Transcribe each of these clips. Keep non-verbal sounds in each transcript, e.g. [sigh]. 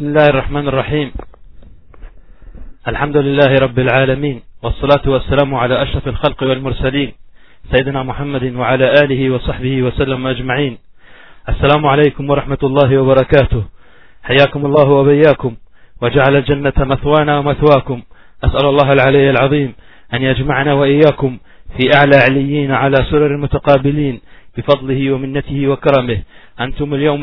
بسم الله الرحمن الرحيم. الحمد لله رب العالمين والصلاة والسلام على أشرف الخلق والمرسلين سيدنا محمد وعلى آله وصحبه وسلم أجمعين. السلام عليكم ورحمة الله وبركاته. حياكم الله وبياكم وجعل الجنة مثوانا ومثواكم. أسأل الله العلي العظيم أن يجمعنا وإياكم في أعلى عليين على سرر متقابلين بفضله ومنته وكرمه. أنتم اليوم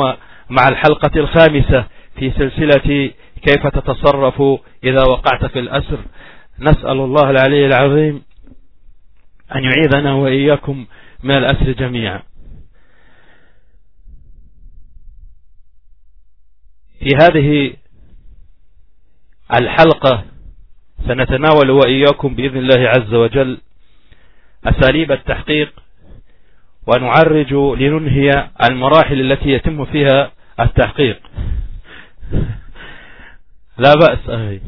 مع الحلقة الخامسة في سلسلة كيف تتصرف إذا وقعت في الأسر. نسأل الله العلي العظيم أن يعيذنا وإياكم من الأسر جميعا. في هذه الحلقة سنتناول وإياكم بإذن الله عز وجل أساليب التحقيق ونعرج لننهي المراحل التي يتم فيها التحقيق. [laughs] لا بأس أهي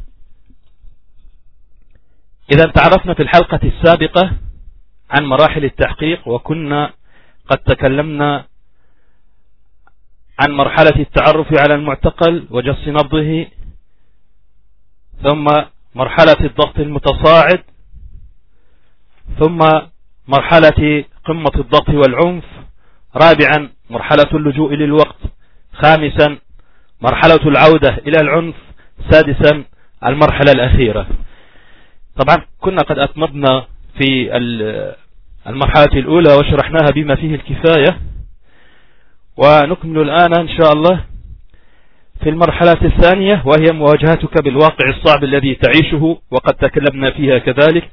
إذا تعرفنا في الحلقة السابقة عن مراحل التحقيق وكنا قد تكلمنا عن مرحلة التعرف على المعتقل وجس نبضه ثم مرحلة الضغط المتصاعد ثم مرحلة قمة الضغط والعنف رابعا مرحلة اللجوء للوقت خامسا مرحلة العودة إلى العنف سادسا المرحلة الأخيرة. طبعا كنا قد أتمضنا في المرحلة الأولى وشرحناها بما فيه الكفاية ونكمل الآن إن شاء الله في المرحلة الثانية وهي مواجهتك بالواقع الصعب الذي تعيشه وقد تكلمنا فيها كذلك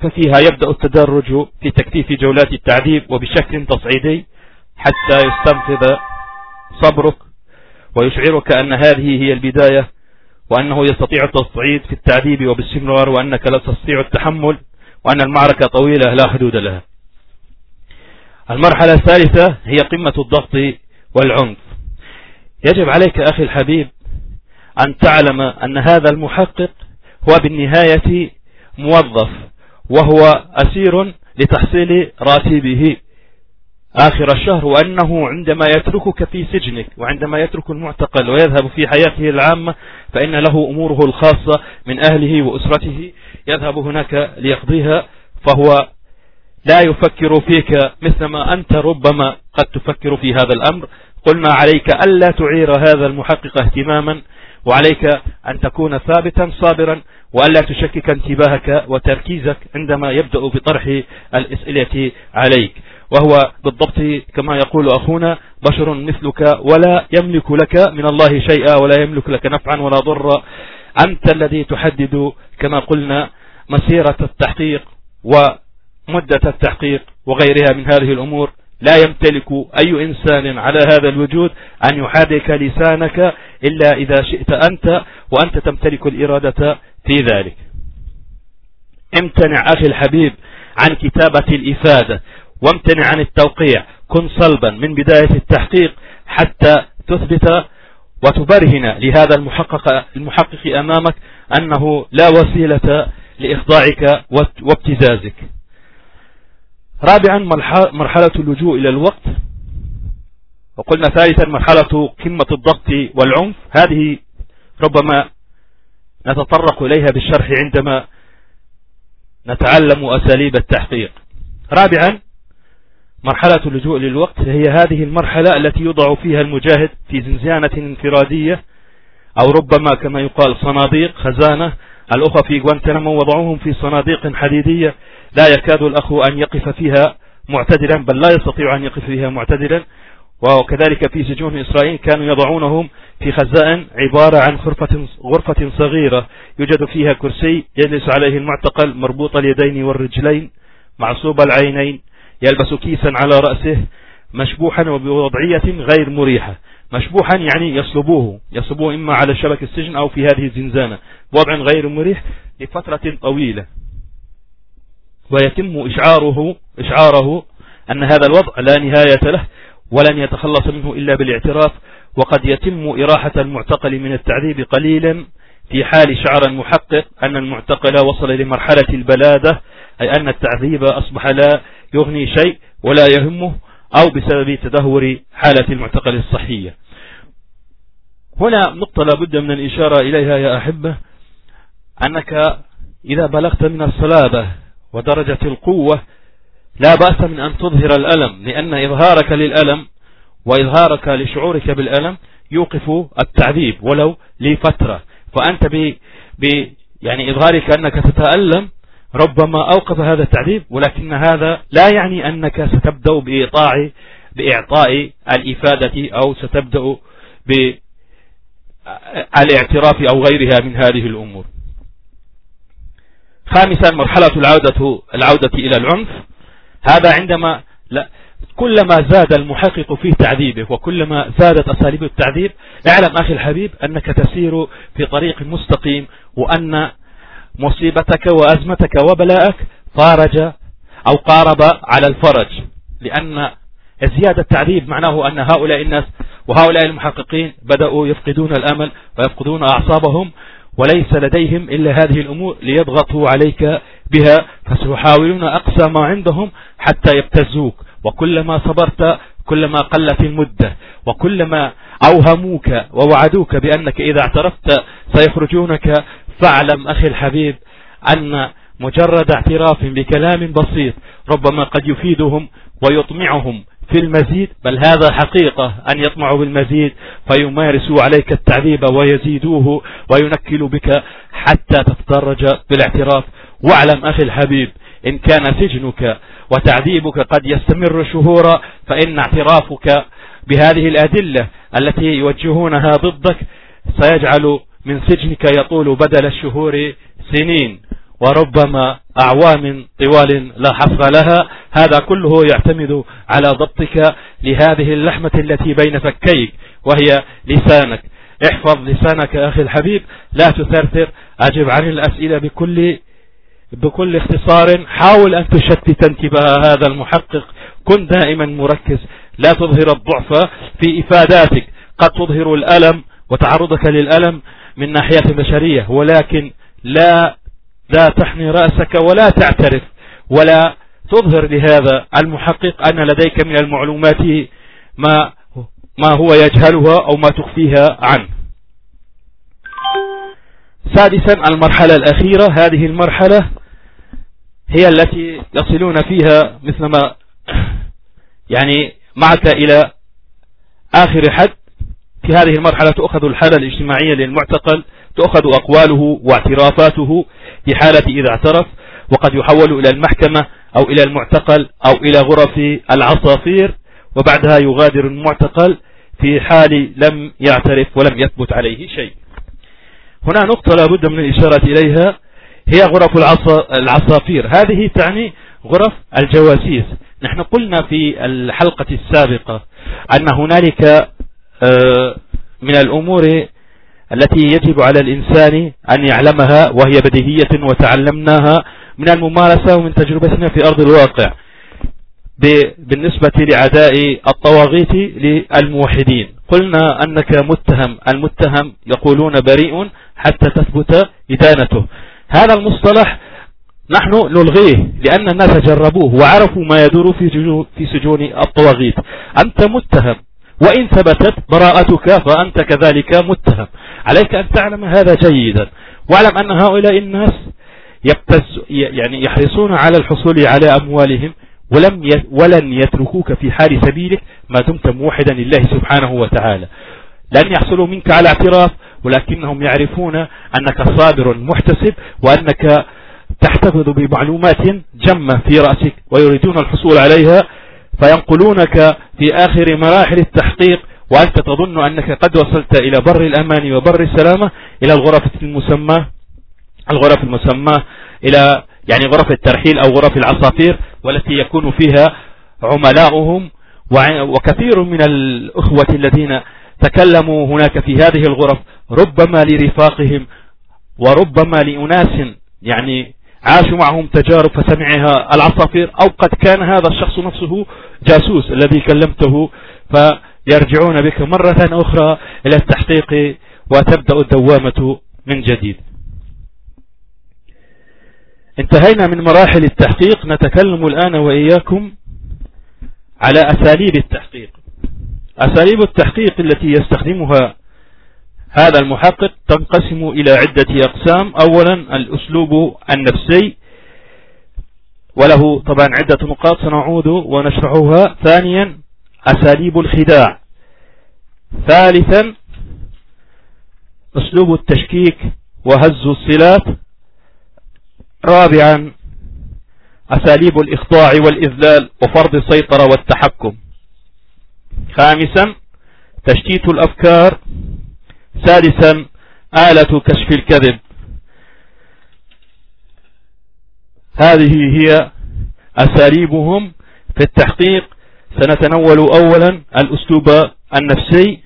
ففيها يبدأ التدرج في تكثيف جولات التعذيب وبشكل تصعيدي حتى يستنفذ صبرك ويشعرك أن هذه هي البداية وأنه يستطيع التصعيد في التعذيب وباستمرار وأنك لا تستطيع التحمل وأن المعركة طويلة لا حدود لها. المرحلة الثالثة هي قمة الضغط والعنف. يجب عليك أخي الحبيب أن تعلم أن هذا المحقق هو بالنهاية موظف وهو أسير لتحصيل راتبه. آخر الشهر وأنه عندما يتركك في سجنك وعندما يترك المعتقل ويذهب في حياته العامة فإن له أموره الخاصة من أهله وأسرته. يذهب هناك ليقضيها فهو لا يفكر فيك مثلما أنت ربما قد تفكر في هذا الأمر. قلنا عليك ألا تعير هذا المحقق اهتماما وعليك أن تكون ثابتا صابرا وألا تشكك انتباهك وتركيزك عندما يبدأ بطرح الأسئلة عليك. وهو بالضبط كما يقول أخونا بشر مثلك ولا يملك لك من الله شيئا ولا يملك لك نفعا ولا ضر أنت الذي تحدد كما قلنا مسيرة التحقيق ومدة التحقيق وغيرها من هذه الأمور. لا يمتلك أي إنسان على هذا الوجود أن يحرك لسانك إلا إذا شئت أنت وأنت تمتلك الإرادة في ذلك. امتنع أخي الحبيب عن كتابة الإفادة. وامتنع عن التوقيع. كن صلبا من بداية التحقيق حتى تثبت وتبرهن. لهذا المحقق, المحقق أمامك أنه لا وسيلة لإخضاعك وابتزازك. رابعا مرحلة اللجوء إلى الوقت. وقلنا ثالثا مرحلة قمة الضغط والعنف. هذه ربما نتطرق إليها بالشرح عندما نتعلم أساليب التحقيق. رابعا مرحلة اللجوء للوقت هي هذه المرحلة التي يوضع فيها المجاهد في زنزانة انفرادية أو ربما كما يقال صناديق خزانة. الأخوة في غوانتنامو وضعوهم في صناديق حديدية. لا يكاد الأخ أن يقف فيها معتدلا بل لا يستطيع أن يقف فيها معتدلا. وكذلك في سجون إسرائيل كانوا يضعونهم في خزائن عبارة عن غرفة, غرفة صغيرة. يوجد فيها كرسي يجلس عليه المعتقل مربوط اليدين والرجلين معصوب العينين. يلبس كيسا على رأسه مشبوحا وبوضعية غير مريحة. مشبوحا يعني يصلبوه يصلبوه إما على شبك السجن أو في هذه الزنزانة. بوضع غير مريح لفترة طويلة. ويتم إشعاره إشعاره أن هذا الوضع لا نهاية له ولن يتخلص منه إلا بالاعتراف. وقد يتم إراحة المعتقل من التعذيب قليلا في حال شعر المحقق أن المعتقل وصل لمرحلة البلادة أي أن التعذيب أصبح لا يغني شيء ولا يهمه أو بسبب تدهور حالة المعتقل الصحية. هنا نقطة لابد من الإشارة إليها يا أحبة أنك إذا بلغت من الصلابة ودرجة القوة لا بأس من أن تظهر الألم لأن إظهارك للألم وإظهارك لشعورك بالألم يوقف التعذيب ولو لفترة. فأنت ب... ب... يعني إظهارك أنك تتألم ربما أوقف هذا التعذيب ولكن هذا لا يعني أنك ستبدأ بإعطاء بإعطاء الإفادة أو ستبدأ بالاعتراف أو غيرها من هذه الأمور. خامسا مرحلة العودة العودة إلى العنف. هذا عندما لا كلما زاد المحقق في تعذيبه وكلما زادت أساليب التعذيب اعلم أخي الحبيب أنك تسير في طريق مستقيم وأن مصيبتك وأزمتك وبلاءك فارج أو قارب على الفرج لأن زيادة التعذيب معناه أن هؤلاء الناس وهؤلاء المحققين بدأوا يفقدون الأمل ويفقدون أعصابهم وليس لديهم إلا هذه الأمور ليضغطوا عليك بها فسيحاولون أقصى ما عندهم حتى يبتزوك. وكلما صبرت كلما قلت المدة وكلما أوهموك ووعدوك بأنك إذا اعترفت سيخرجونك فاعلم أخي الحبيب أن مجرد اعتراف بكلام بسيط ربما قد يفيدهم ويطمعهم في المزيد بل هذا حقيقة أن يطمعوا بالمزيد فيمارسوا عليك التعذيب ويزيدوه وينكلوا بك حتى تتدرج بالاعتراف. واعلم أخي الحبيب إن كان سجنك وتعذيبك قد يستمر شهورا فإن اعترافك بهذه الأدلة التي يوجهونها ضدك سيجعل من سجنك يطول بدل الشهور سنين وربما أعوام طوال لا حصر لها. هذا كله يعتمد على ضبطك لهذه اللحمة التي بين فكيك وهي لسانك. احفظ لسانك أخي الحبيب لا تثرثر. أجب عن الأسئلة بكل بكل اختصار. حاول أن تشتت انتباه هذا المحقق. كن دائما مركز. لا تظهر الضعف في إفاداتك. قد تظهر الألم وتعرضك للألم. من ناحية بشرية ولكن لا لا تحني رأسك ولا تعترف ولا تظهر لهذا المحقق أن لديك من المعلومات ما ما هو يجهلها أو ما تخفيها عنه. سادسا المرحلة الأخيرة. هذه المرحلة هي التي يصلون فيها مثلما يعني معك إلى آخر حد. في هذه المرحلة تأخذ الحالة الاجتماعية للمعتقل تؤخذ أقواله واعترافاته في حالة إذا اعترف وقد يحول إلى المحكمة أو إلى المعتقل أو إلى غرف العصافير وبعدها يغادر المعتقل في حال لم يعترف ولم يثبت عليه شيء. هنا نقطة لابد من الإشارة إليها هي غرف العصافير. هذه تعني غرف الجواسيس. نحن قلنا في الحلقة السابقة أن هنالك من الأمور التي يجب على الإنسان أن يعلمها وهي بديهية وتعلمناها من الممارسة ومن تجربتنا في أرض الواقع بالنسبة لعداء الطواغيت للموحدين. قلنا أنك متهم المتهم يقولون بريء حتى تثبت إدانته. هذا المصطلح نحن نلغيه لأن الناس جربوه وعرفوا ما يدور في سجون الطواغيت. أنت متهم وإن ثبتت براءتك فأنت كذلك متهم. عليك أن تعلم هذا جيدا. واعلم أن هؤلاء الناس يبتز يعني يحرصون على الحصول على أموالهم ولم ولن يتركوك في حال سبيلك ما دمت موحدا لله سبحانه وتعالى. لن يحصلوا منك على اعتراف ولكنهم يعرفون أنك صابر محتسب وأنك تحتفظ بمعلومات جمة في رأسك ويريدون الحصول عليها فينقلونك في آخر مراحل التحقيق وأنت تظن أنك قد وصلت إلى بر الأمان وبر السلامة إلى الغرف المسمى الغرف المسمى إلى يعني غرف الترحيل أو غرف العصافير والتي يكون فيها عملاؤهم وكثير من الأخوة الذين تكلموا هناك في هذه الغرف ربما لرفاقهم وربما لأناس يعني عاشوا معهم تجارب فسمعها العصافير أو قد كان هذا الشخص نفسه جاسوس الذي كلمته فيرجعون بك مرة أخرى إلى التحقيق وتبدأ الدوامة من جديد. انتهينا من مراحل التحقيق. نتكلم الآن وإياكم على أساليب التحقيق. أساليب التحقيق التي يستخدمها هذا المحقق تنقسم إلى عدة أقسام. أولا الأسلوب النفسي وله طبعا عدة نقاط سنعود ونشرحها. ثانيا أساليب الخداع. ثالثا أسلوب التشكيك وهز الصلات رابعا أساليب الإخضاع والإذلال وفرض السيطرة والتحكم. خامسا تشتيت الأفكار. سادسا آلة كشف الكذب. هذه هي أساليبهم في التحقيق. سنتنول أولا الأسلوب النفسي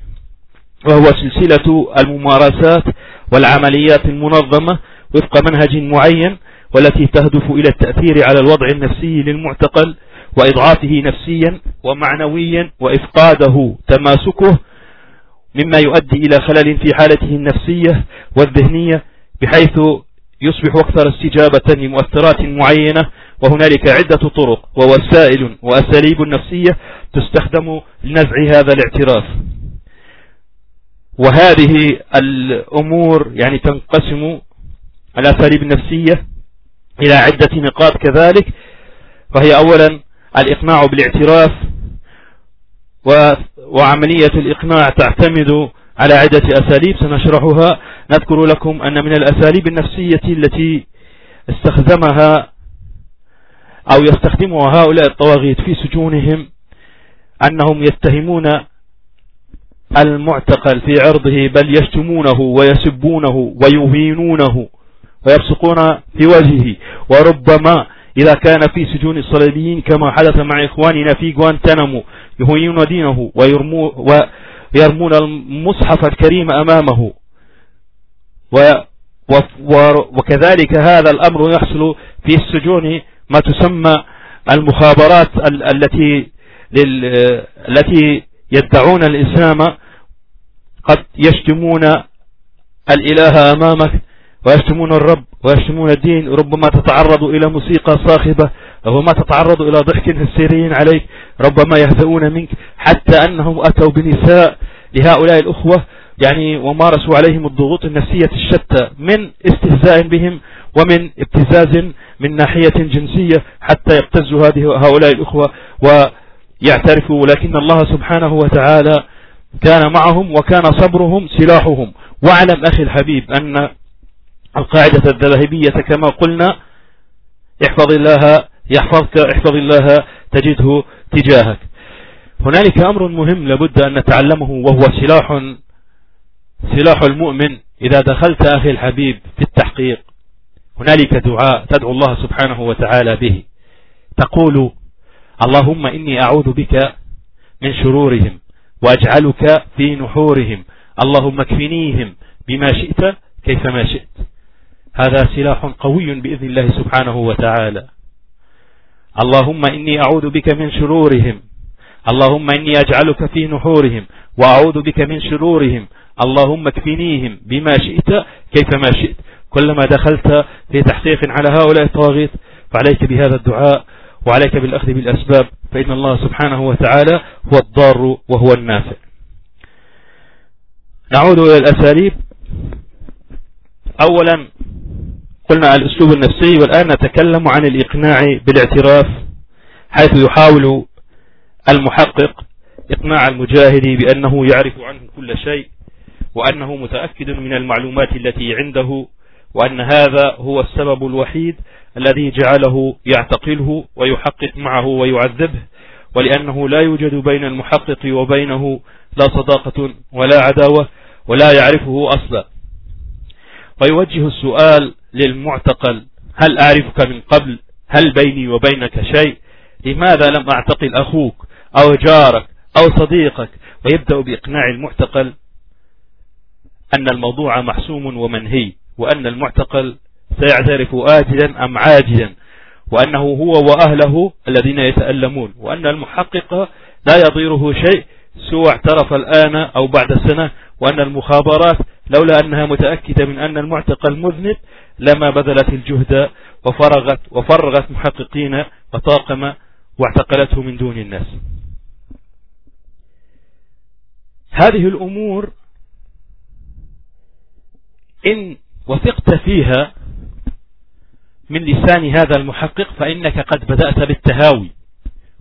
وهو سلسلة الممارسات والعمليات المنظمة وفق منهج معين والتي تهدف إلى التأثير على الوضع النفسي للمعتقل وإضعافه نفسيا ومعنويا وإفقاده تماسكه مما يؤدي إلى خلل في حالته النفسية والذهنية بحيث يصبح أكثر استجابة لمؤثرات معينة وهنالك عدة طرق ووسائل وأساليب نفسية تستخدم لنزع هذا الاعتراف. وهذه الأمور يعني تنقسم الأساليب النفسية إلى عدة نقاط كذلك فهي أولا الإقناع بالاعتراف وعملية الإقناع تعتمد على عدة أساليب سنشرحها. نذكر لكم أن من الأساليب النفسية التي استخدمها أو يستخدمها هؤلاء الطواغيت في سجونهم أنهم يتهمون المعتقل في عرضه بل يشتمونه ويسبونه ويهينونه ويبصقون في وجهه. وربما إذا كان في سجون الصليبيين كما حدث مع إخواننا في غوانتنامو يهينون دينه ويرمون المصحف الكريم أمامه. وكذلك هذا الأمر يحصل في السجون ما تسمى المخابرات التي التي يدعون الإسلام قد يشتمون الإله أمامك ويشتمون الرب ويشتمون الدين ربما تتعرض إلى موسيقى صاخبة ربما تتعرض إلى ضحك هستيري عليك ربما يهزؤون منك حتى أنهم أتوا بنساء لهؤلاء الأخوة يعني ومارسوا عليهم الضغوط النفسية الشتى من استهزاء بهم ومن ابتزاز من ناحية جنسية حتى يبتزوا هذه هؤلاء الأخوة ويعترفوا ولكن الله سبحانه وتعالى كان معهم وكان صبرهم سلاحهم. واعلم أخي الحبيب أن القاعدة الذهبية كما قلنا احفظ الله يحفظك احفظ الله تجده تجاهك. هنالك أمر مهم لابد أن نتعلمه وهو سلاح سلاح المؤمن إذا دخلت أخي الحبيب في التحقيق. هنالك دعاء تدعو الله سبحانه وتعالى به. تقول اللهم إني أعوذ بك من شرورهم وأجعلك في نحورهم. اللهم اكفنيهم بما شئت كيفما شئت. هذا سلاح قوي بإذن الله سبحانه وتعالى. اللهم إني أعوذ بك من شرورهم. اللهم إني أجعلك في نحورهم وأعوذ بك من شرورهم. اللهم اكفنيهم بما شئت كيفما شئت. كلما دخلت في تحقيق على هؤلاء الطواغيت فعليك بهذا الدعاء وعليك بالأخذ بالأسباب. فإن الله سبحانه وتعالى هو الضار وهو النافع. نعود إلى الأساليب. أولا قلنا الأسلوب النفسي والآن نتكلم عن الإقناع بالاعتراف حيث يحاول المحقق إقناع المجاهد بأنه يعرف عنه كل شيء وأنه متأكد من المعلومات التي عنده وأن هذا هو السبب الوحيد الذي جعله يعتقله ويحقق معه ويعذبه ولأنه لا يوجد بين المحقق وبينه لا صداقة ولا عداوة ولا يعرفه أصلا. ويوجه السؤال للمعتقل هل أعرفك من قبل؟ هل بيني وبينك شيء؟ لماذا لم أعتقل أخوك أو جارك أو صديقك؟ ويبدأ بإقناع المعتقل أن الموضوع محسوم ومنهي وأن المعتقل سيعترف آجلا أم عاجلا وأنه هو وأهله الذين يتألمون وأن المحقق لا يضيره شيء سوى اعترف الآن أو بعد سنة وأن المخابرات لولا أنها متأكدة من أن المعتقل مذنب لما بذلت الجهد وفرغت وفرغت محققين وطاقم واعتقلته من دون الناس. هذه الأمور إن وثقت فيها من لسان هذا المحقق فإنك قد بدأت بالتهاوي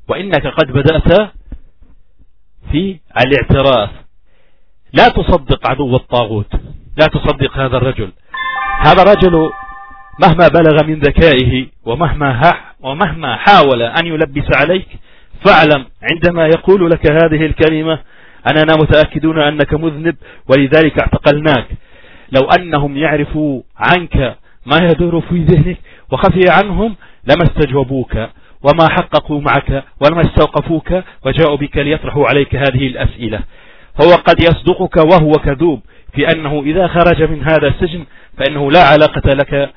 وإنك قد بدأت في الاعتراف. لا تصدق عدو الطاغوت لا تصدق هذا الرجل. هذا الرجل مهما بلغ من ذكائه ومهما, ومهما حاول أن يلبس عليك فاعلم عندما يقول لك هذه الكلمة أننا متأكدون أنك مذنب ولذلك اعتقلناك. لو أنهم يعرفوا عنك ما يدور في ذهنك وخفي عنهم لما استجوبوك وما حققوا معك ولما استوقفوك وجاءوا بك ليطرحوا عليك هذه الأسئلة. هو قد يصدقك وهو كذوب. في أنه إذا خرج من هذا السجن فإنه لا علاقة لك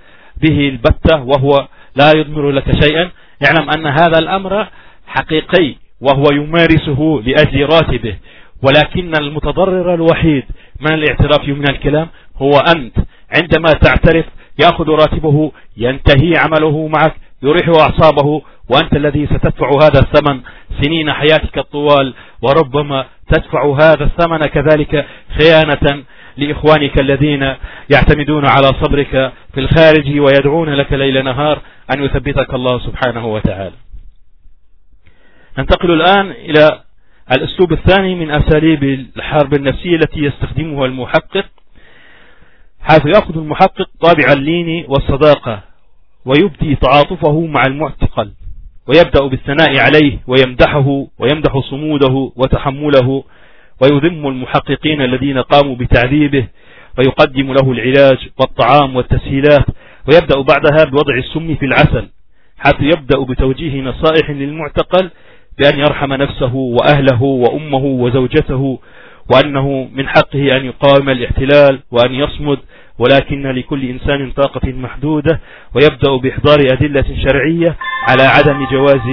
به البتة وهو لا يضمر لك شيئا. يعلم أن هذا الأمر حقيقي وهو يمارسه لأجل راتبه. ولكن المتضرر الوحيد من الاعتراف من الكلام هو أنت. عندما تعترف يأخذ راتبه ينتهي عمله معك يريح أعصابه وأنت الذي ستدفع هذا الثمن. سنين حياتك الطوال وربما تدفع هذا الثمن كذلك خيانة لإخوانك الذين يعتمدون على صبرك في الخارج ويدعون لك ليل نهار أن يثبتك الله سبحانه وتعالى. ننتقل الآن إلى الأسلوب الثاني من أساليب الحرب النفسية التي يستخدمها المحقق. حيث يأخذ المحقق طابع اللين والصداقة ويبدي تعاطفه مع المعتقل ويبدأ بالثناء عليه ويمدحه ويمدح صموده وتحمله ويذم المحققين الذين قاموا بتعذيبه ويقدم له العلاج والطعام والتسهيلات ويبدأ بعدها بوضع السم في العسل حتى يبدأ بتوجيه نصائح للمعتقل بأن يرحم نفسه وأهله وأمه وزوجته وأنه من حقه أن يقاوم الاحتلال وأن يصمد ولكن لكل إنسان طاقة محدودة ويبدأ بإحضار أدلة شرعية على عدم جواز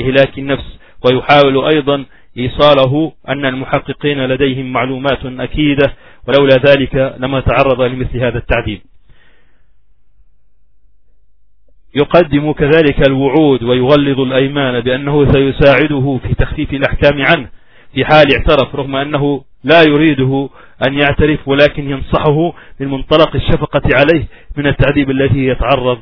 إهلاك النفس ويحاول أيضا إيصاله أن المحققين لديهم معلومات أكيدة ولولا ذلك لما تعرض لمثل هذا التعذيب. يقدم كذلك الوعود ويغلظ الأيمان بأنه سيساعده في تخفيف الأحكام عنه. في حال اعترف رغم أنه لا يريده أن يعترف ولكن ينصحه من منطلق الشفقة عليه من التعذيب الذي يتعرض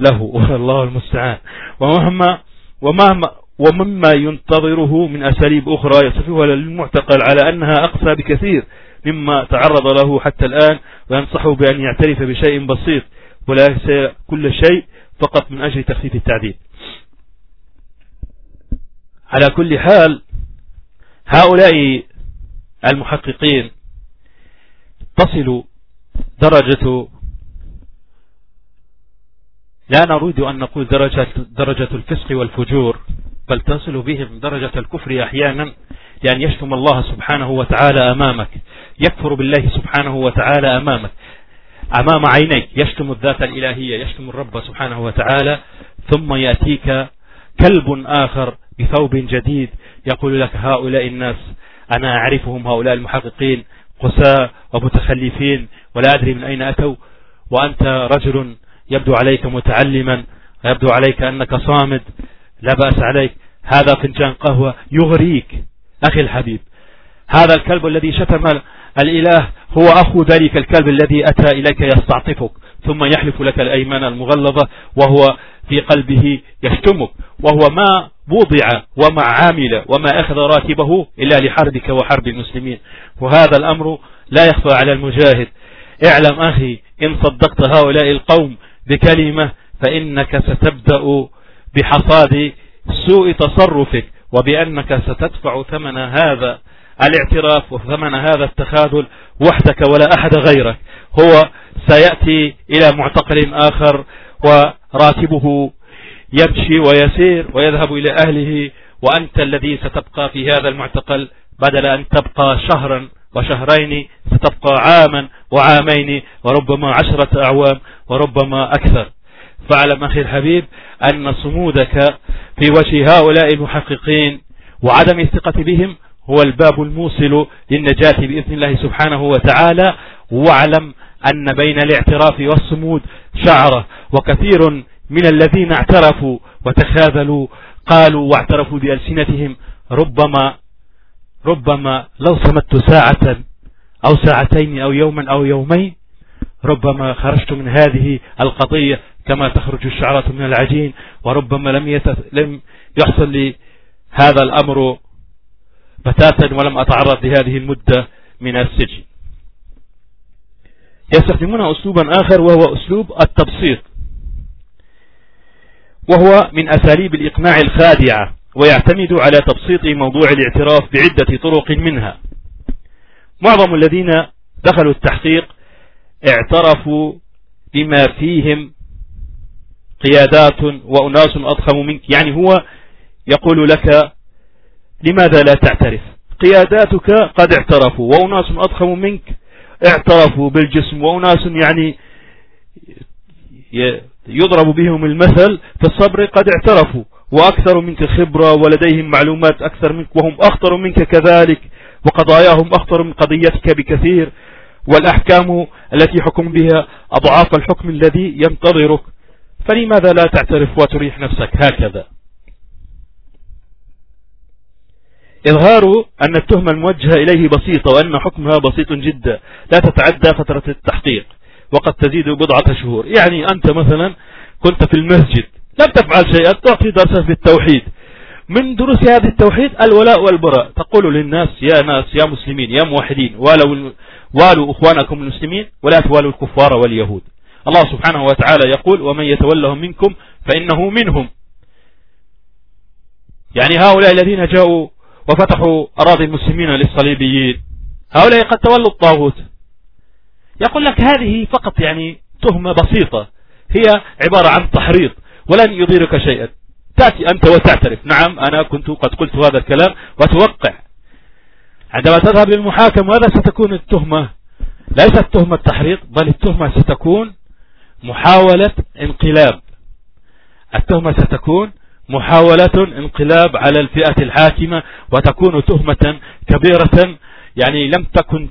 له. [laughs] والله المستعان. ومهما ومهما ومما ينتظره من أساليب أخرى يصفها للمعتقل على أنها أقسى بكثير مما تعرض له حتى الآن وينصحه بأن يعترف بشيء بسيط وليس كل شيء فقط من أجل تخفيف التعذيب على كل حال هؤلاء المحققين تصل درجة لا نريد أن نقول درجة, درجة الفسق والفجور بل تصل بهم درجة الكفر أحيانا لأن يشتم الله سبحانه وتعالى أمامك. يكفر بالله سبحانه وتعالى أمامك. أمام عينيك. يشتم الذات الإلهية يشتم الرب سبحانه وتعالى. ثم يأتيك كلب آخر بثوب جديد يقول لك هؤلاء الناس أنا أعرفهم هؤلاء المحققين قساء ومتخلفين ولا أدري من أين أتوا وأنت رجل يبدو عليك متعلما يبدو عليك أنك صامد. لا بأس عليك. هذا فنجان قهوة يغريك أخي الحبيب. هذا الكلب الذي شتم الإله هو أخو ذلك الكلب الذي أتى إليك يستعطفك ثم يحلف لك الأيمان المغلظة وهو في قلبه يشتمك وهو ما وضع وما عامل وما أخذ راتبه إلا لحربك وحرب المسلمين. وهذا الأمر لا يخفى على المجاهد. اعلم أخي إن صدقت هؤلاء القوم بكلمة فإنك ستبدأ بحصاد سوء تصرفك وبأنك ستدفع ثمن هذا الاعتراف وثمن هذا التخاذل وحدك ولا أحد غيرك. هو سيأتي إلى معتقل آخر وراتبه يمشي ويسير ويذهب إلى أهله وأنت الذي ستبقى في هذا المعتقل بدل أن تبقى شهرا وشهرين ستبقى عاما وعامين وربما عشرة أعوام وربما أكثر. فاعلم أخي الحبيب أن صمودك في وجه هؤلاء المحققين وعدم الثقة بهم هو الباب الموصل للنجاة بإذن الله سبحانه وتعالى واعلم أن بين الاعتراف والصمود شعرة وكثير من الذين اعترفوا وتخاذلوا قالوا واعترفوا بألسنتهم ربما ربما لو صمت ساعة أو ساعتين أو يوما أو يومين ربما خرجت من هذه القضية كما تخرج الشعرة من العجين وربما لم. لم يحصل لي هذا الأمر بتاتا ولم أتعرض لهذه المدة من السجن يستخدمون أسلوبا آخر وهو أسلوب التبسيط وهو من أساليب الإقناع الخادعة ويعتمد على تبسيط موضوع الاعتراف بعدة طرق منها معظم الذين دخلوا التحقيق اعترفوا بما فيهم قيادات وأناس أضخم منك. يعني هو يقول لك لماذا لا تعترف؟ قياداتك قد اعترفوا وأناس أضخم منك اعترفوا بالجسم وأناس يعني يضرب بهم المثل في الصبر قد اعترفوا وأكثر منك خبرة ولديهم معلومات أكثر منك وهم أخطر منك كذلك وقضاياهم أخطر من قضيتك بكثير والأحكام التي حكم بها أضعاف الحكم الذي ينتظرك. فلماذا لا تعترف وتريح نفسك هكذا؟ إظهار أن التهمة الموجهة إليه بسيطة وأن حكمها بسيط جدا لا تتعدى فترة التحقيق وقد تزيد بضعة شهور. يعني أنت مثلا كنت في المسجد لم تفعل شيئا تعطي درسا في التوحيد. من دروس هذه التوحيد؟ الولاء والبراء. تقول للناس يا ناس يا مسلمين يا موحدين والوا, والوا أخوانكم المسلمين ولا توالوا الكفار واليهود. الله سبحانه وتعالى يقول ومن يتولهم منكم فإنه منهم. يعني هؤلاء الذين جاءوا وفتحوا أراضي المسلمين للصليبيين هؤلاء قد تولوا الطاغوت. يقول لك هذه فقط يعني تهمة بسيطة هي عبارة عن تحريض ولن يضيرك شيئا. تأتي أنت وتعترف نعم أنا كنت قد قلت هذا الكلام وتوقع عندما تذهب للمحاكم ماذا ستكون التهمة؟ ليست تهمة تحريض بل التهمة ستكون محاولة انقلاب. التهمة ستكون محاولة انقلاب على الفئة الحاكمة وتكون تهمة كبيرة يعني لم تكن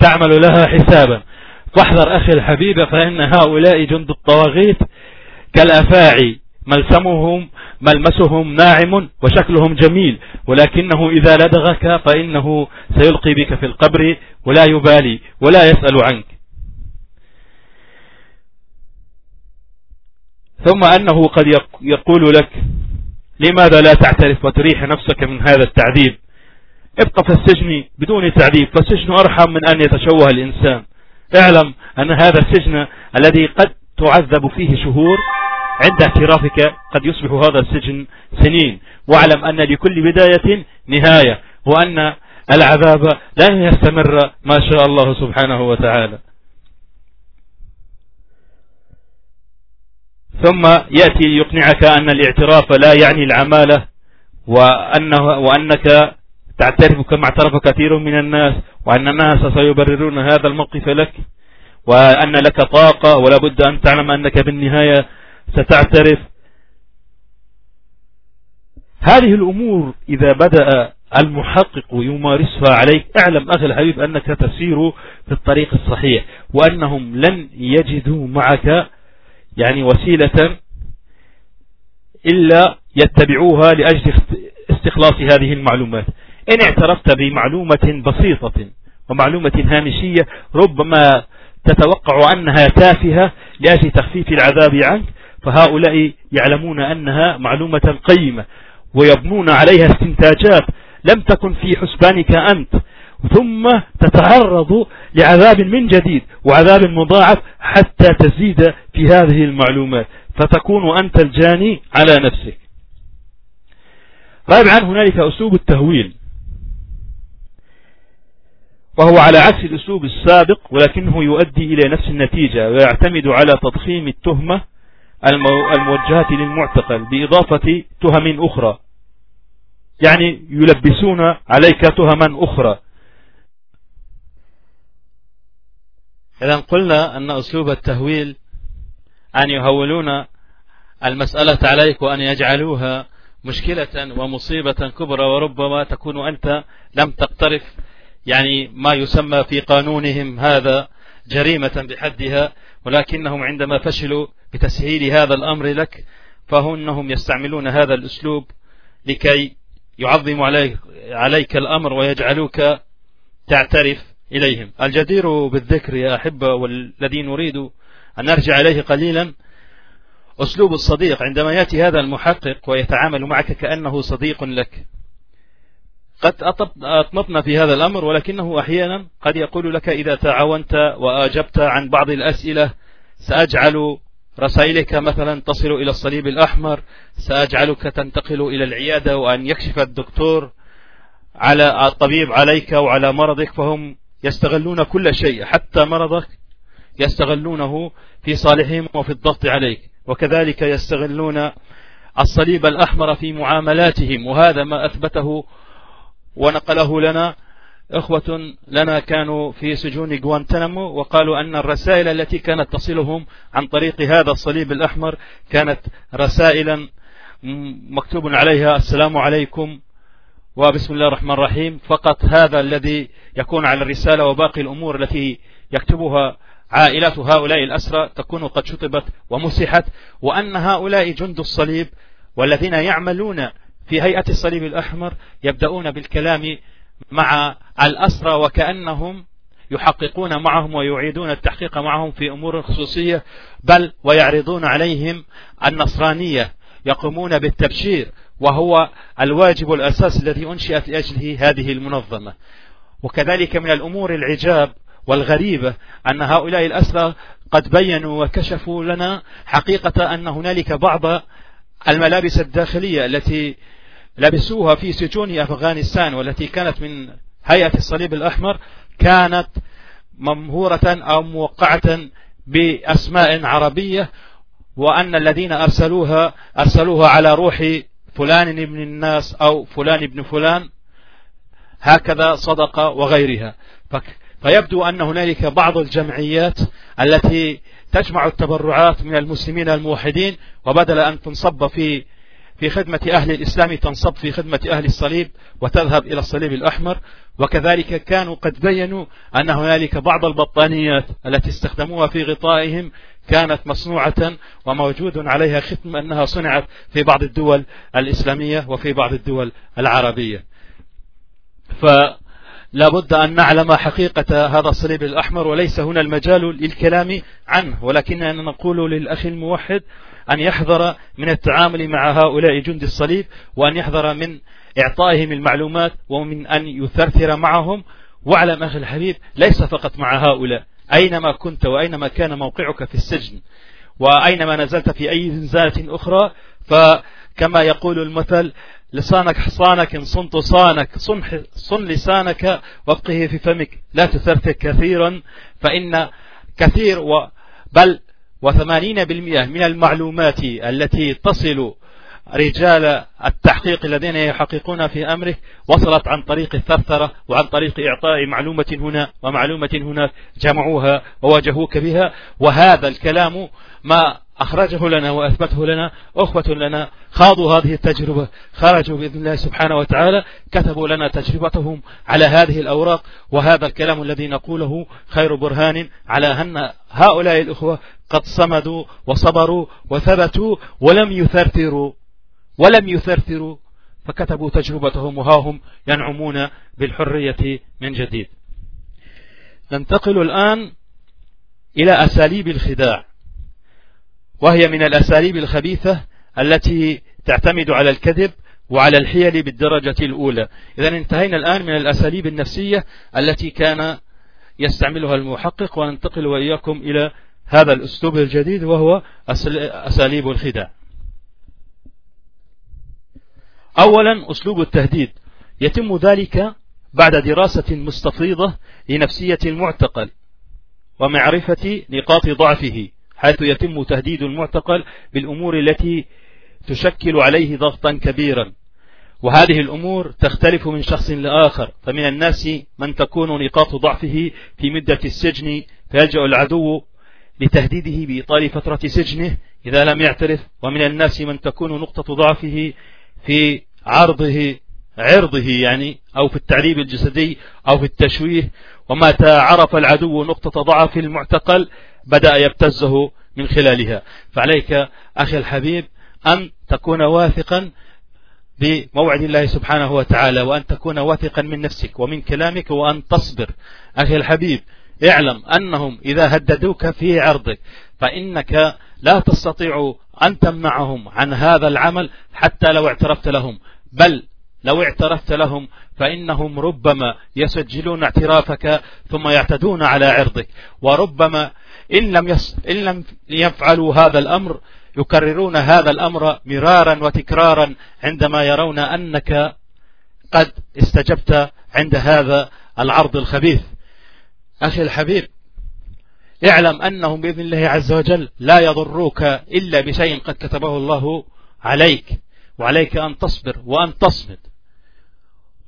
تعمل لها حسابا. فاحذر أخي الحبيب فإن هؤلاء جند الطواغيت كالأفاعي. ملسمهم ملمسهم ناعم وشكلهم جميل. ولكنه إذا لدغك فإنه سيلقي بك في القبر ولا يبالي ولا يسأل عنك. ثم أنه قد يقول لك لماذا لا تعترف وتريح نفسك من هذا التعذيب؟ ابقى في السجن بدون تعذيب فالسجن أرحم من أن يتشوه الإنسان. اعلم أن هذا السجن الذي قد تعذب فيه شهور عند اعترافك قد يصبح هذا السجن سنين. واعلم أن لكل بداية نهاية وأن العذاب لن يستمر ما شاء الله سبحانه وتعالى. ثم يأتي يقنعك أن الاعتراف لا يعني العمالة وأنه وأنك تعترف كما اعترف كثير من الناس وأن الناس سيبررون هذا الموقف لك وأن لك طاقة ولا بد أن تعلم أنك بالنهاية ستعترف. هذه الأمور إذا بدأ المحقق يمارسها عليك اعلم أخي الحبيب أنك تسير في الطريق الصحيح وأنهم لن يجدوا معك يعني وسيلة إلا يتبعوها لأجل استخلاص هذه المعلومات. إن اعترفت بمعلومة بسيطة ومعلومة هامشية ربما تتوقع أنها تافهة لأجل تخفيف العذاب عنك فهؤلاء يعلمون أنها معلومة قيمة ويبنون عليها استنتاجات. لم تكن في حسبانك أنت ثم تتعرض لعذاب من جديد وعذاب مضاعف حتى تزيد في هذه المعلومات فتكون أنت الجاني على نفسك. رابعا هنالك أسلوب التهويل وهو على عكس الأسلوب السابق ولكنه يؤدي إلى نفس النتيجة ويعتمد على تضخيم التهمة الموجهة للمعتقل بإضافة تهم أخرى. يعني يلبسون عليك تهما أخرى. إذا قلنا أن أسلوب التهويل أن يهولون المسألة عليك وأن يجعلوها مشكلة ومصيبة كبرى وربما تكون أنت لم تقترف يعني ما يسمى في قانونهم هذا جريمة بحدها ولكنهم عندما فشلوا بتسهيل هذا الأمر لك فهنهم يستعملون هذا الأسلوب لكي يعظموا عليك, عليك الأمر ويجعلوك تعترف إليهم. الجدير بالذكر يا أحبة والذي نريد أن نرجع إليه قليلا أسلوب الصديق عندما يأتي هذا المحقق ويتعامل معك كأنه صديق لك. قد أطنطنا في هذا الأمر ولكنه أحيانا قد يقول لك إذا تعاونت وأجبت عن بعض الأسئلة سأجعل رسائلك مثلا تصل إلى الصليب الأحمر سأجعلك تنتقل إلى العيادة وأن يكشف الدكتور على الطبيب عليك وعلى مرضك فهم يستغلون كل شيء حتى مرضك يستغلونه في صالحهم وفي الضغط عليك. وكذلك يستغلون الصليب الأحمر في معاملاتهم. وهذا ما أثبته ونقله لنا إخوة لنا كانوا في سجون غوانتنامو وقالوا أن الرسائل التي كانت تصلهم عن طريق هذا الصليب الأحمر كانت رسائلا مكتوب عليها السلام عليكم وبسم الله الرحمن الرحيم. فقط هذا الذي يكون على الرسالة وباقي الأمور التي يكتبها عائلات هؤلاء الأسرى تكون قد شطبت ومسحت وأن هؤلاء جند الصليب والذين يعملون في هيئة الصليب الأحمر يبدأون بالكلام مع الأسرى وكأنهم يحققون معهم ويعيدون التحقيق معهم في أمور خصوصية بل ويعرضون عليهم النصرانية يقومون بالتبشير وهو الواجب الأساس الذي أنشئت لأجله هذه المنظمة. وكذلك من الأمور العجاب والغريبة أن هؤلاء الأسرى قد بينوا وكشفوا لنا حقيقة أن هنالك بعض الملابس الداخلية التي لبسوها في سجون أفغانستان والتي كانت من هيئة الصليب الأحمر كانت ممهورة أو موقعة بأسماء عربية وأن الذين أرسلوها أرسلوها على روح فلان ابن الناس أو فلان ابن فلان هكذا صدق وغيرها. فيبدو أن هنالك بعض الجمعيات التي تجمع التبرعات من المسلمين الموحدين وبدل أن تنصب في في خدمة أهل الإسلام تنصب في خدمة أهل الصليب وتذهب إلى الصليب الأحمر. وكذلك كانوا قد بينوا أن هنالك بعض البطانيات التي استخدموها في غطائهم كانت مصنوعة وموجود عليها ختم أنها صنعت في بعض الدول الإسلامية وفي بعض الدول العربية. فلا بد أن نعلم حقيقة هذا الصليب الأحمر وليس هنا المجال للكلام عنه. ولكننا نقول للأخ الموحد أن يحذر من التعامل مع هؤلاء جند الصليب وأن يحذر من إعطائهم المعلومات ومن أن يثرثر معهم. واعلم أخي الحبيب ليس فقط مع هؤلاء. أينما كنت وأينما كان موقعك في السجن وأينما نزلت في أي زنزانة أخرى فكما يقول المثل لسانك حصانك إن صنت صانك صن, صن لسانك وابقه في فمك. لا تثرثر كثيرا فإن كثير و بل وثمانين بالمئة من المعلومات التي تصل رجال التحقيق الذين يحققون في أمره وصلت عن طريق الثرثرة وعن طريق إعطاء معلومة هنا ومعلومة هناك جمعوها وواجهوك بها. وهذا الكلام ما أخرجه لنا وأثبته لنا أخوة لنا خاضوا هذه التجربة خرجوا بإذن الله سبحانه وتعالى كتبوا لنا تجربتهم على هذه الأوراق وهذا الكلام الذي نقوله خير برهان على أن هؤلاء الأخوة قد صمدوا وصبروا وثبتوا ولم يثرثروا ولم يثرثروا فكتبوا تجربتهم وها هم ينعمون بالحرية من جديد. ننتقل الآن إلى أساليب الخداع وهي من الأساليب الخبيثة التي تعتمد على الكذب وعلى الحيل بالدرجة الأولى. إذا انتهينا الآن من الأساليب النفسية التي كان يستعملها المحقق. وننتقل وإياكم إلى هذا الأسلوب الجديد وهو أساليب الخداع. أولا أسلوب التهديد. يتم ذلك بعد دراسة مستفيضة لنفسية المعتقل ومعرفة نقاط ضعفه حيث يتم تهديد المعتقل بالأمور التي تشكل عليه ضغطا كبيرا. وهذه الأمور تختلف من شخص لآخر. فمن الناس من تكون نقاط ضعفه في مدة السجن فيلجأ العدو لتهديده بإطال فترة سجنه إذا لم يعترف. ومن الناس من تكون نقطة ضعفه في عرضه عرضه يعني أو في التعذيب الجسدي أو في التشويه. ومتى عرف العدو نقطة ضعف المعتقل بدأ يبتزه من خلالها. فعليك أخي الحبيب أن تكون واثقا بموعد الله سبحانه وتعالى وأن تكون واثقا من نفسك ومن كلامك وأن تصبر. أخي الحبيب اعلم أنهم إذا هددوك في عرضك فإنك لا تستطيع أن تمنعهم عن هذا العمل حتى لو اعترفت لهم. بل لو اعترفت لهم فإنهم ربما يسجلون اعترافك ثم يعتدون على عرضك. وربما إن لم, يص... إن لم يفعلوا هذا الأمر يكررون هذا الأمر مرارا وتكرارا عندما يرون أنك قد استجبت عند هذا العرض الخبيث. أخي الحبيب اعلم أنهم بإذن الله عز وجل لا يضروك إلا بشيء قد كتبه الله عليك وعليك أن تصبر وأن تصمد.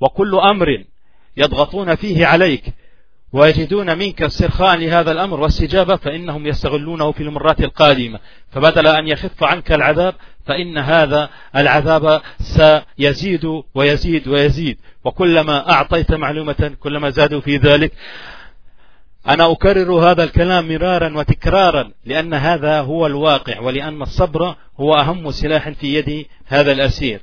وكل أمر يضغطون فيه عليك ويجدون منك استرخاء لهذا الأمر واستجابة فإنهم يستغلونه في المرات القادمة. فبدل أن يخف عنك العذاب فإن هذا العذاب سيزيد ويزيد ويزيد. وكلما أعطيت معلومة كلما زادوا في ذلك. أنا أكرر هذا الكلام مرارا وتكرارا لأن هذا هو الواقع ولأن الصبر هو أهم سلاح في يد هذا الأسير.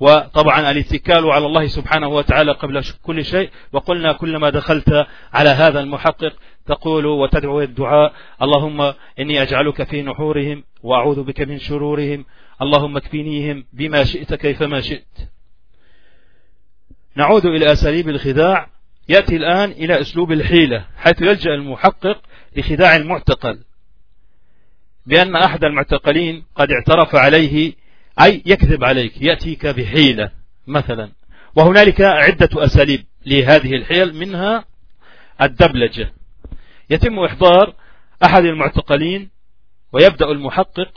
وطبعا الاتكال على الله سبحانه وتعالى قبل كل شيء. وقلنا كلما دخلت على هذا المحقق تقول وتدعو الدعاء اللهم إني أجعلك في نحورهم وأعوذ بك من شرورهم اللهم اكفنيهم بما شئت كيفما شئت. نعود إلى أساليب الخداع. يأتي الآن إلى أسلوب الحيلة حيث يلجأ المحقق لخداع المعتقل. بأن أحد المعتقلين قد اعترف عليه أي يكذب عليك يأتيك بحيلة مثلا. وهنالك عدة أساليب لهذه الحيل منها الدبلجة. يتم إحضار أحد المعتقلين ويبدأ المحقق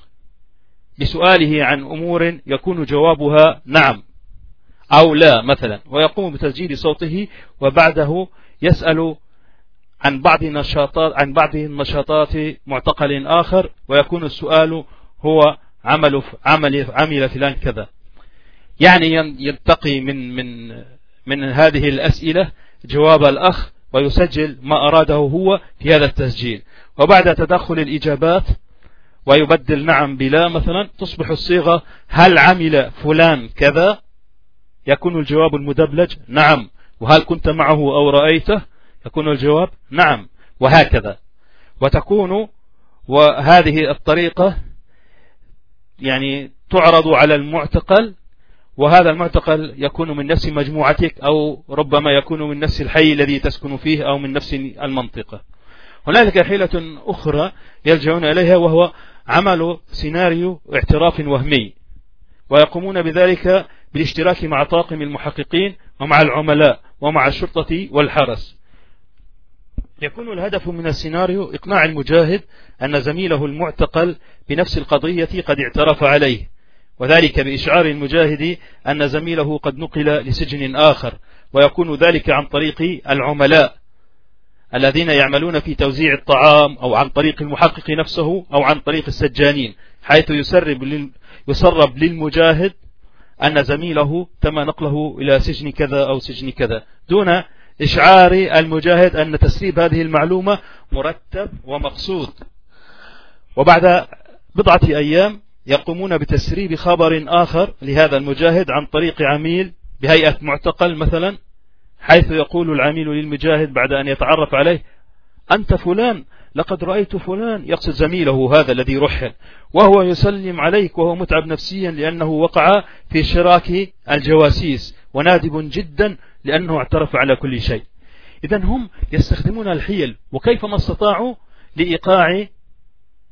بسؤاله عن أمور يكون جوابها نعم أو لا مثلا ويقوم بتسجيل صوته وبعده يسأل عن بعض نشاطات عن بعض النشاطات معتقل آخر ويكون السؤال هو عمل عمل عمل فلان كذا. يعني ينتقي من من من هذه الأسئلة جواب الأخ ويسجل ما أراده هو في هذا التسجيل. وبعد تدخل الإجابات ويبدل نعم بلا مثلا تصبح الصيغة هل عمل فلان كذا؟ يكون الجواب المدبلج نعم. وهل كنت معه أو رأيته؟ يكون الجواب نعم. وهكذا. وتكون وهذه الطريقة يعني تعرض على المعتقل وهذا المعتقل يكون من نفس مجموعتك أو ربما يكون من نفس الحي الذي تسكن فيه أو من نفس المنطقة. هنالك حيلة أخرى يلجؤون إليها وهو عمل سيناريو اعتراف وهمي ويقومون بذلك بالاشتراك مع طاقم المحققين ومع العملاء ومع الشرطة والحرس. يكون الهدف من السيناريو إقناع المجاهد أن زميله المعتقل بنفس القضية قد اعترف عليه وذلك بإشعار المجاهد أن زميله قد نقل لسجن آخر ويكون ذلك عن طريق العملاء الذين يعملون في توزيع الطعام أو عن طريق المحقق نفسه أو عن طريق السجانين حيث يسرب, يسرب للمجاهد أن زميله تم نقله إلى سجن كذا أو سجن كذا. دون إشعار المجاهد أن تسريب هذه المعلومة مرتب ومقصود. وبعد بضعة أيام يقومون بتسريب خبر آخر لهذا المجاهد عن طريق عميل بهيئة معتقل مثلا حيث يقول العميل للمجاهد بعد أن يتعرف عليه أنت فلان لقد رأيت فلان. يقصد زميله هذا الذي رحل. وهو يسلم عليك وهو متعب نفسيا لأنه وقع في شراك الجواسيس. ونادب جدا لأنه اعترف على كل شيء. إذا هم يستخدمون الحيل وكيف ما استطاعوا لإيقاع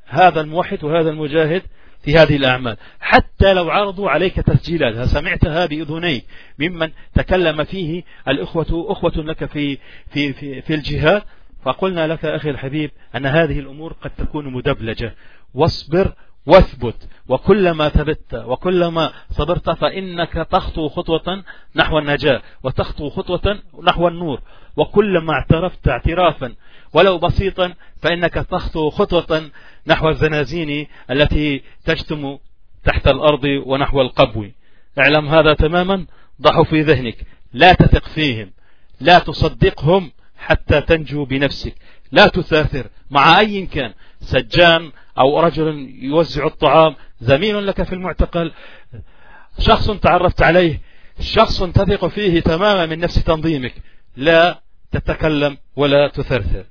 هذا الموحد وهذا المجاهد في هذه الأعمال. حتى لو عرضوا عليك تسجيلات سمعتها بأذنيك ممن تكلم فيه الأخوة أخوة لك في, في, في, في الجهاد؟ فقلنا لك أخي الحبيب أن هذه الأمور قد تكون مدبلجة. واصبر واثبت. وكلما ثبت وكلما صبرت فإنك تخطو خطوة نحو النجاة وتخطو خطوة نحو النور. وكلما اعترفت اعترافا ولو بسيطا فإنك تخطو خطوة نحو الزنازين التي تجتم تحت الأرض ونحو القبو. اعلم هذا تماما؟ ضعه في ذهنك. لا تثق فيهم. لا تصدقهم حتى تنجو بنفسك. لا تثاثر مع أي كان. سجان أو رجل يوزع الطعام زميل لك في المعتقل شخص تعرفت عليه شخص تثق فيه تماما من نفس تنظيمك. لا تتكلم ولا تثرثر.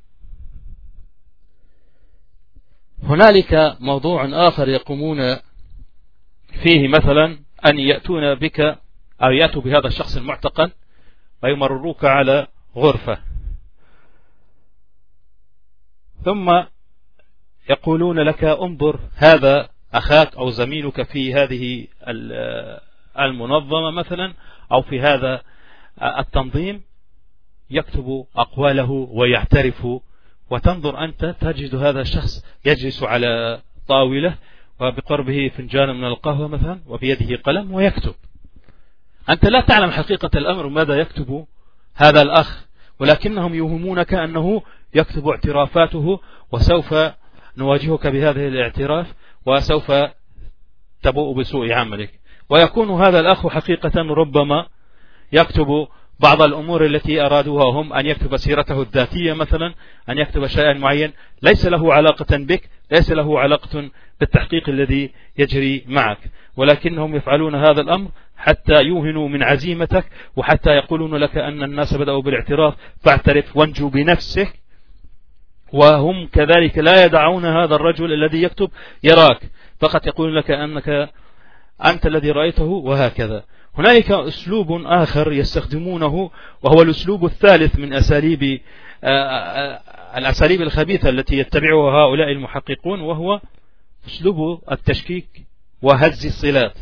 هنالك موضوع آخر يقومون فيه مثلا أن يأتون بك أو يأتوا بهذا الشخص المعتقل ويمرروك على غرفة. ثم يقولون لك انظر هذا أخاك أو زميلك في هذه المنظمة مثلا أو في هذا التنظيم يكتب أقواله ويعترف وتنظر أنت تجد هذا الشخص يجلس على طاولة وبقربه فنجان من القهوة مثلا وبيده قلم ويكتب. أنت لا تعلم حقيقة الأمر ماذا يكتب هذا الأخ ولكنهم يوهمونك أنه يكتب اعترافاته وسوف نواجهك بهذه الاعتراف وسوف تبوء بسوء عملك. ويكون هذا الأخ حقيقة ربما يكتب بعض الأمور التي أرادوها. هم أن يكتب سيرته الذاتية مثلا أن يكتب شيئا معين. ليس له علاقة بك ليس له علاقة بالتحقيق الذي يجري معك. ولكنهم يفعلون هذا الأمر حتى يوهنوا من عزيمتك وحتى يقولون لك أن الناس بدأوا بالاعتراف. فاعترف وانجو بنفسك وهم كذلك لا يدعون هذا الرجل الذي يكتب يراك فقط يقول لك أنك أنت الذي رأيته وهكذا. هنالك أسلوب آخر يستخدمونه وهو الأسلوب الثالث من أساليب آه، آه، الأساليب الخبيثة التي يتبعها هؤلاء المحققون وهو أسلوب التشكيك وهز الصلات.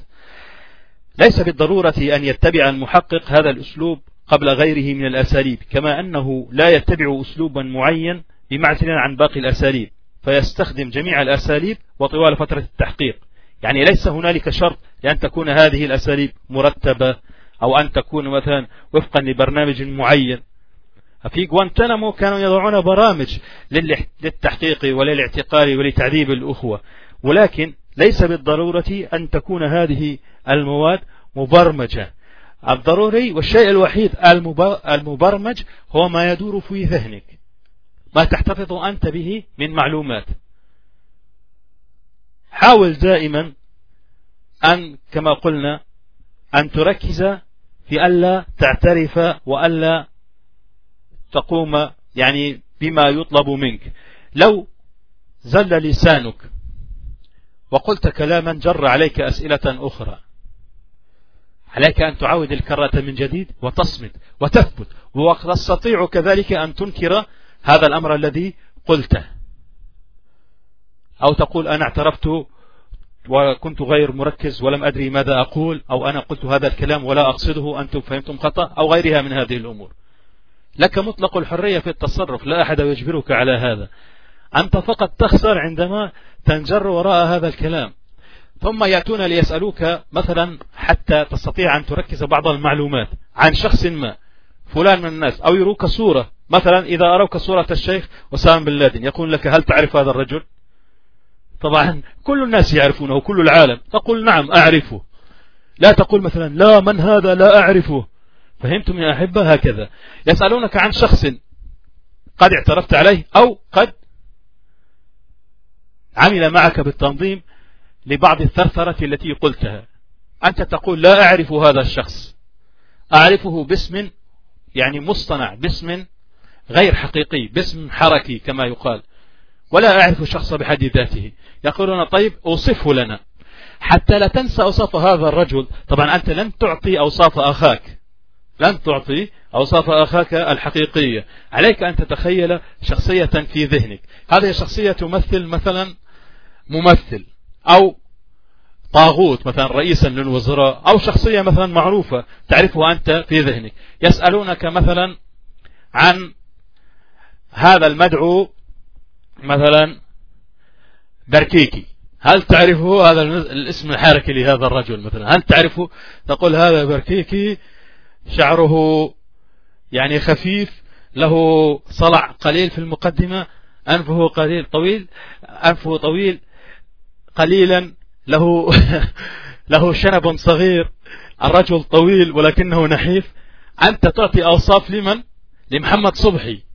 ليس بالضرورة أن يتبع المحقق هذا الأسلوب قبل غيره من الأساليب كما أنه لا يتبع أسلوبا معين بمعزل عن باقي الأساليب فيستخدم جميع الأساليب وطوال فترة التحقيق. يعني ليس هنالك شرط لأن تكون هذه الأساليب مرتبة أو أن تكون مثلا وفقا لبرنامج معين. في غوانتنامو كانوا يضعون برامج للتحقيق وللاعتقال ولتعذيب الأخوة. ولكن ليس بالضرورة أن تكون هذه المواد مبرمجة. الضروري والشيء الوحيد المبرمج هو ما يدور في ذهنك. ما تحتفظ أنت به من معلومات. حاول دائما أن كما قلنا أن تركز في ألا تعترف وألا تقوم يعني بما يطلب منك. لو زل لسانك وقلت كلاما جر عليك أسئلة أخرى عليك أن تعاود الكرة من جديد وتصمت وتثبت وتستطيع كذلك أن تنكر هذا الأمر الذي قلته. أو تقول أنا اعترفت وكنت غير مركز ولم أدري ماذا أقول أو أنا قلت هذا الكلام ولا أقصده أنتم فهمتم خطأ أو غيرها من هذه الأمور. لك مطلق الحرية في التصرف لا أحد يجبرك على هذا. أنت فقط تخسر عندما تنجر وراء هذا الكلام. ثم يأتون ليسألوك مثلا حتى تستطيع أن تركز بعض المعلومات عن شخص ما فلان من الناس أو يروك صورة مثلا إذا أروك صورة الشيخ وسام بن لادن يقول لك هل تعرف هذا الرجل؟ طبعا كل الناس يعرفونه كل العالم. تقول نعم أعرفه. لا تقول مثلا لا من هذا؟ لا أعرفه. فهمتم يا أحبة؟ هكذا. يسألونك عن شخص قد اعترفت عليه أو قد عمل معك بالتنظيم لبعض الثرثرة التي قلتها. أنت تقول لا أعرف هذا الشخص. أعرفه باسم يعني مصطنع باسم غير حقيقي باسم حركي كما يقال. ولا أعرف الشخص بحد ذاته. يقولون طيب أوصفه لنا. حتى لا تنسى أوصاف هذا الرجل. طبعا أنت لن تعطي أوصاف أخاك. لن تعطي أوصاف أخاك الحقيقية. عليك أن تتخيل شخصية في ذهنك. هذه الشخصية تمثل مثلا ممثل أو طاغوت مثلا رئيسا للوزراء أو شخصية مثلا معروفة تعرفها أنت في ذهنك. يسألونك مثلا عن هذا المدعو مثلا بركيكي هل تعرفه؟ هذا الاسم الحركي لهذا الرجل مثلا. هل تعرفه؟ تقول هذا بركيكي شعره يعني خفيف له صلع قليل في المقدمة أنفه قليل طويل أنفه طويل قليلا له [laughs] له شنب صغير الرجل طويل ولكنه نحيف. أنت تعطي أوصاف لمن؟ لمحمد صبحي.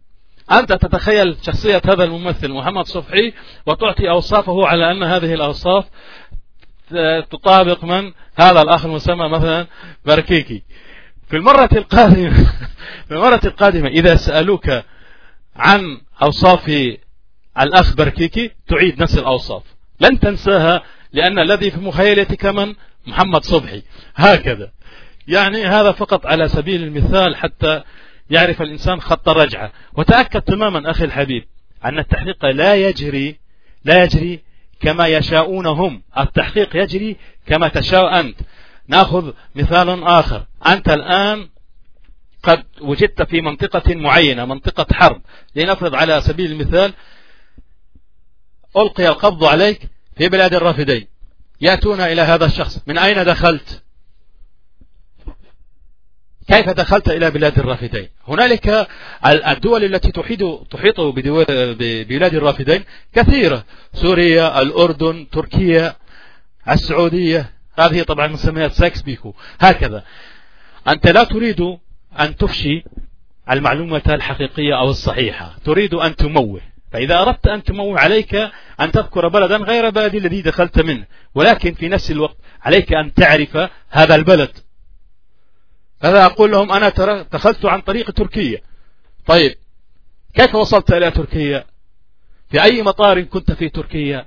أنت تتخيل شخصية هذا الممثل محمد صبحي وتعطي أوصافه على أن هذه الأوصاف تطابق من هذا الأخ المسمى مثلا بركيكي. في المرة القادمة [laughs] في المرة القادمة إذا سألوك عن أوصاف الأخ بركيكي تعيد نفس الأوصاف. لن تنساها لأن الذي في مخيلتك من؟ محمد صبحي هكذا. يعني هذا فقط على سبيل المثال حتى يعرف الإنسان خط رجعة وتأكد تماما أخي الحبيب أن التحقيق لا يجري لا يجري كما يشاءون هم التحقيق يجري كما تشاء أنت. نأخذ مثال آخر. أنت الآن قد وجدت في منطقة معينة منطقة حرب. لنفرض على سبيل المثال ألقي القبض عليك في بلاد الرافدين. يأتون إلى هذا الشخص. من أين دخلت؟ كيف دخلت إلى بلاد الرافدين؟ هنالك الدول التي تحيط تحيط ببلاد الرافدين كثيرة. سوريا الأردن تركيا السعودية. هذه طبعا مسميات ساكس بيكو. هكذا. أنت لا تريد أن تفشي المعلومة الحقيقية أو الصحيحة. تريد أن تموه. فإذا أردت أن تموه عليك أن تذكر بلدا غير بلد الذي دخلت منه. ولكن في نفس الوقت عليك أن تعرف هذا البلد. هذا أقول لهم أنا دخلت عن طريق تركيا. طيب كيف وصلت إلى تركيا؟ في أي مطار كنت في تركيا؟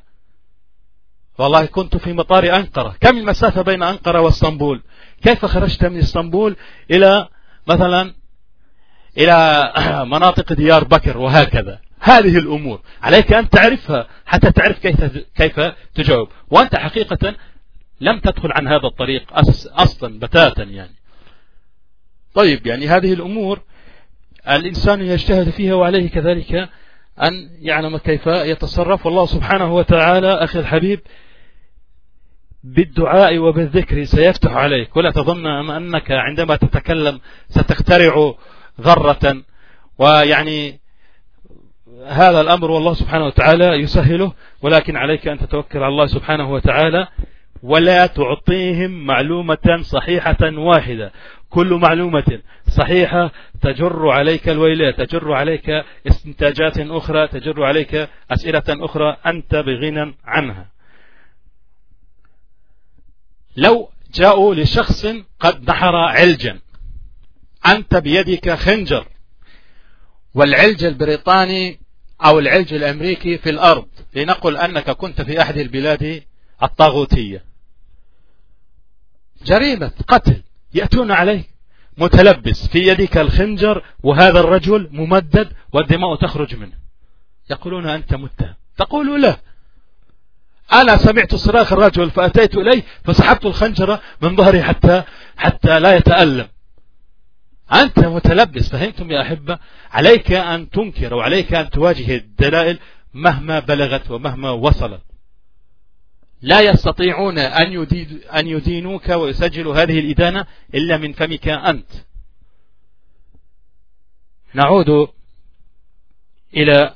والله كنت في مطار أنقرة. كم المسافة بين أنقرة وإسطنبول؟ كيف خرجت من إسطنبول إلى مثلا إلى [coughs] مناطق ديار بكر وهكذا؟ هذه الأمور. عليك أن تعرفها حتى تعرف كيف كيف تجاوب. وأنت حقيقة لم تدخل عن هذا الطريق أصلا بتاتا يعني. طيب يعني هذه الأمور الإنسان يجتهد فيها وعليه كذلك أن يعلم كيف يتصرف. والله سبحانه وتعالى أخي الحبيب بالدعاء وبالذكر سيفتح عليك. ولا تظن أنك عندما تتكلم ستخترع ذرة ويعني هذا الأمر والله سبحانه وتعالى يسهله. ولكن عليك أن تتوكل على الله سبحانه وتعالى ولا تعطيهم معلومة صحيحة واحدة. كل معلومة صحيحة تجر عليك الويلات تجر عليك استنتاجات أخرى تجر عليك أسئلة أخرى أنت بغنى عنها. لو جاءوا لشخص قد نحر علجا أنت بيدك خنجر والعلج البريطاني أو العلج الأمريكي في الأرض لنقل أنك كنت في أحد البلاد الطاغوتية. جريمة قتل. يأتون عليك. متلبس في يدك الخنجر وهذا الرجل ممدد والدماء تخرج منه. يقولون أنت متهم. تقول لا. أنا سمعت صراخ الرجل فأتيت إليه فسحبت الخنجر من ظهري حتى حتى لا يتألم. أنت متلبس فهمتم يا أحبة؟ عليك أن تنكر وعليك أن تواجه الدلائل مهما بلغت ومهما وصلت. لا يستطيعون أن, أن يدينوك ويسجلوا هذه الإدانة إلا من فمك أنت. نعود إلى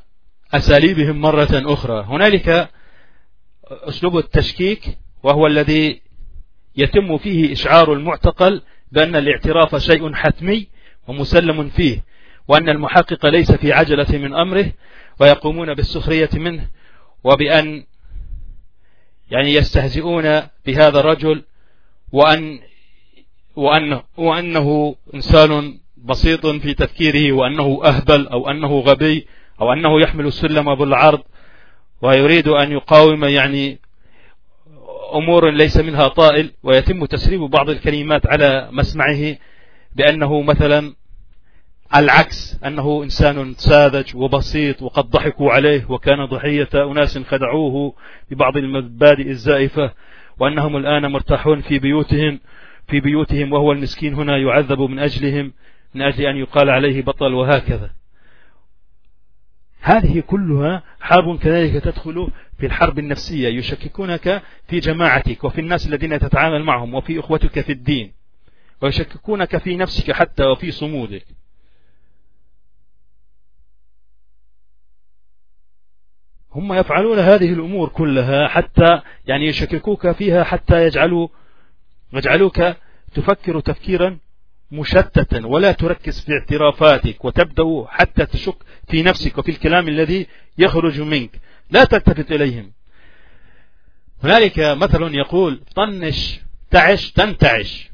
أساليبهم مرة أخرى. هنالك أسلوب التشكيك وهو الذي يتم فيه إشعار المعتقل بأن الاعتراف شيء حتمي ومسلم فيه وأن المحقق ليس في عجلة من أمره ويقومون بالسخرية منه وبأن يعني يستهزئون بهذا الرجل وأن وأنه, وأنه إنسان بسيط في تفكيره وأنه أهبل أو أنه غبي أو أنه يحمل السلم بالعرض ويريد أن يقاوم يعني أمور ليس منها طائل ويتم تسريب بعض الكلمات على مسمعه بأنه مثلا العكس أنه إنسان ساذج وبسيط وقد ضحكوا عليه وكان ضحية أناس خدعوه ببعض المبادئ الزائفة وأنهم الآن مرتاحون في بيوتهم في بيوتهم وهو المسكين هنا يعذب من أجلهم من أجل أن يقال عليه بطل وهكذا. هذه كلها حرب كذلك تدخل في الحرب النفسية يشككونك في جماعتك وفي الناس الذين تتعامل معهم وفي أخوتك في الدين ويشككونك في نفسك حتى وفي صمودك. هم يفعلون هذه الأمور كلها حتى يعني يشككوك فيها حتى يجعلوا يجعلوك تفكر تفكيرا مشتتا ولا تركز في اعترافاتك وتبدأ حتى تشك في نفسك وفي الكلام الذي يخرج منك. لا تلتفت إليهم. هنالك مثل يقول طنش تعش تنتعش.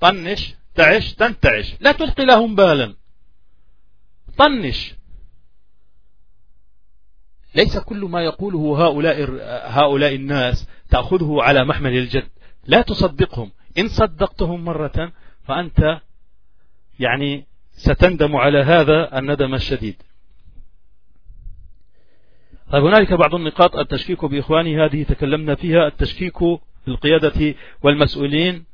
طنش تعش تنتعش. لا تلقي لهم بالا. طنش. ليس كل ما يقوله هؤلاء هؤلاء الناس تأخذه على محمل الجد. لا تصدقهم. إن صدقتهم مرة فأنت يعني ستندم على هذا الندم الشديد. طيب هنالك بعض النقاط. التشكيك بإخواني هذه تكلمنا فيها. التشكيك بالقيادة والمسؤولين.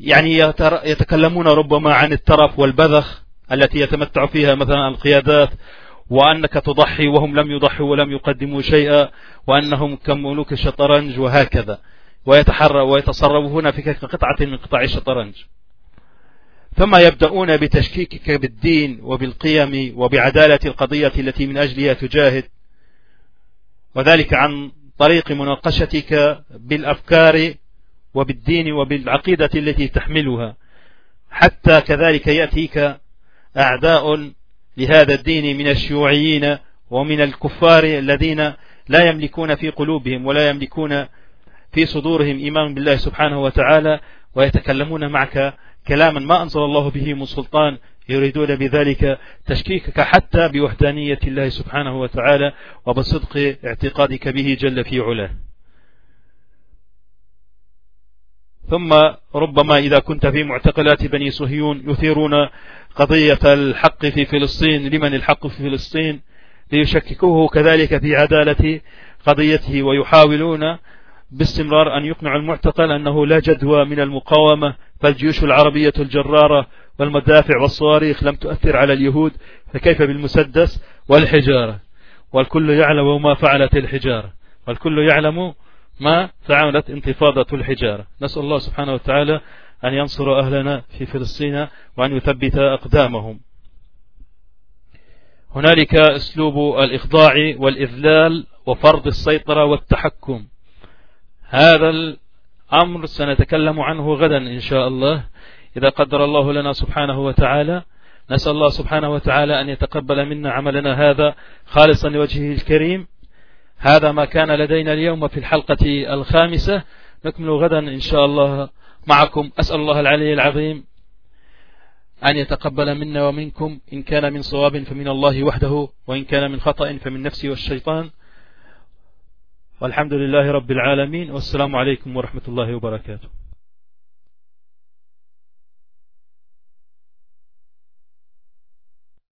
يعني يتكلمون ربما عن الترف والبذخ التي يتمتع فيها مثلا القيادات وأنك تضحي وهم لم يضحوا ولم يقدموا شيئا وأنهم كملوك الشطرنج وهكذا. ويتحرى ويتصرفون في كقطعة من قطع الشطرنج. ثم يبدأون بتشكيكك بالدين وبالقيم وبعدالة القضية التي من أجلها تجاهد. وذلك عن طريق مناقشتك بالأفكار وبالدين وبالعقيدة التي تحملها. حتى كذلك يأتيك أعداء لهذا الدين من الشيوعيين ومن الكفار الذين لا يملكون في قلوبهم ولا يملكون في صدورهم إيمان بالله سبحانه وتعالى ويتكلمون معك كلاما ما أنزل الله به من سلطان يريدون بذلك تشكيكك حتى بوحدانية الله سبحانه وتعالى وبصدق اعتقادك به جل في علاه. ثم ربما إذا كنت في معتقلات بني صهيون يثيرون قضية الحق في فلسطين لمن الحق في فلسطين؟ ليشككوه كذلك في عدالة قضيته ويحاولون باستمرار أن يقنع المعتقل أنه لا جدوى من المقاومة فالجيوش العربية الجرارة والمدافع والصواريخ لم تؤثر على اليهود فكيف بالمسدس والحجارة؟ والكل يعلم ما فعلت الحجارة والكل يعلم ما فعلت انتفاضة الحجارة. نسأل الله سبحانه وتعالى أن ينصر أهلنا في فلسطين وأن يثبت أقدامهم. هنالك أسلوب الإخضاع والإذلال وفرض السيطرة والتحكم. هذا الأمر سنتكلم عنه غدا إن شاء الله. إذا قدر الله لنا سبحانه وتعالى نسأل الله سبحانه وتعالى أن يتقبل منا عملنا هذا خالصا لوجهه الكريم. هذا ما كان لدينا اليوم في الحلقة الخامسة. نكمل غدا إن شاء الله معكم. أسأل الله العلي العظيم أن يتقبل منا ومنكم. إن كان من صواب فمن الله وحده وإن كان من خطأ فمن نفسي والشيطان. والحمد لله رب العالمين. والسلام عليكم ورحمة الله وبركاته.